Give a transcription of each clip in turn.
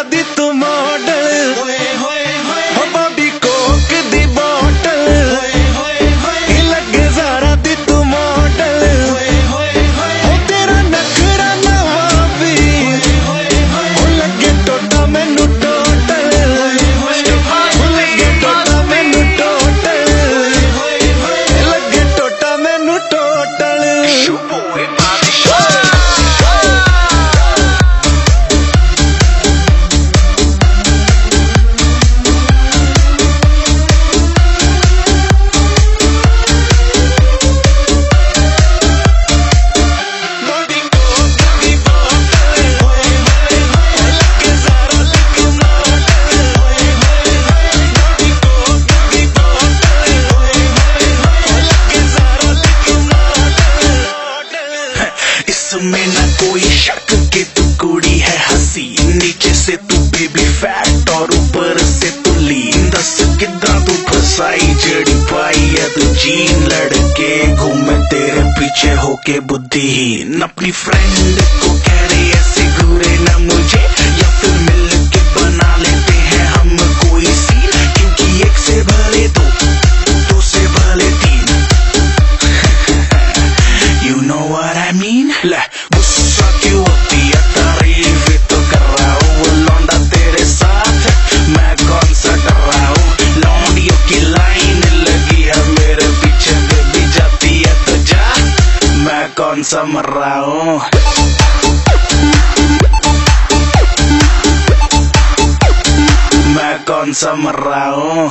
शादी तुम्हारी इसमें न कोई शक के तू कुड़ी है हसी। नीचे से तू बेबी फैट और ऊपर से तू लीन दस किदा तू फसाई जड़ी पाई। या तू जीन लड़के घूमे तेरे पीछे होके बुद्धिहीन। अपनी फ्रेंड को कह रही, ऐसे घूरे ना मुझे। या फिर मिल समराओ मैं कौन समराओ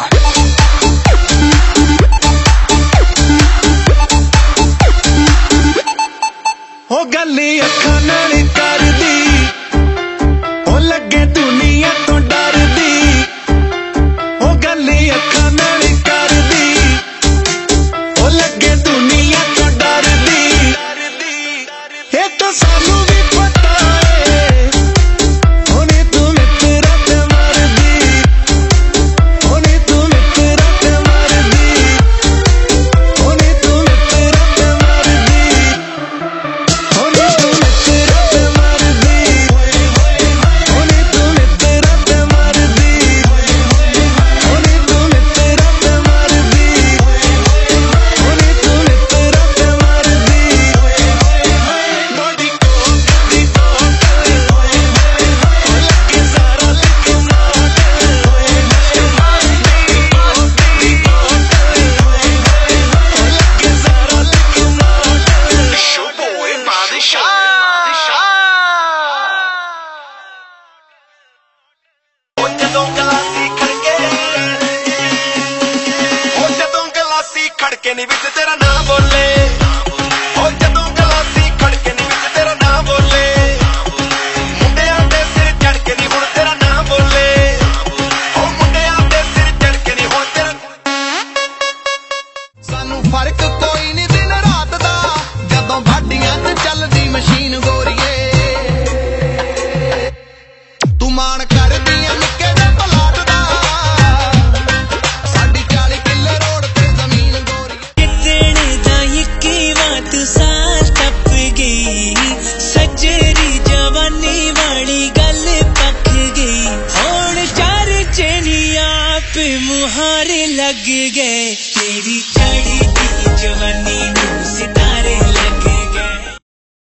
que ni viste मुहारे लग गए। तेरी चढ़ी थी जवानी नू सिता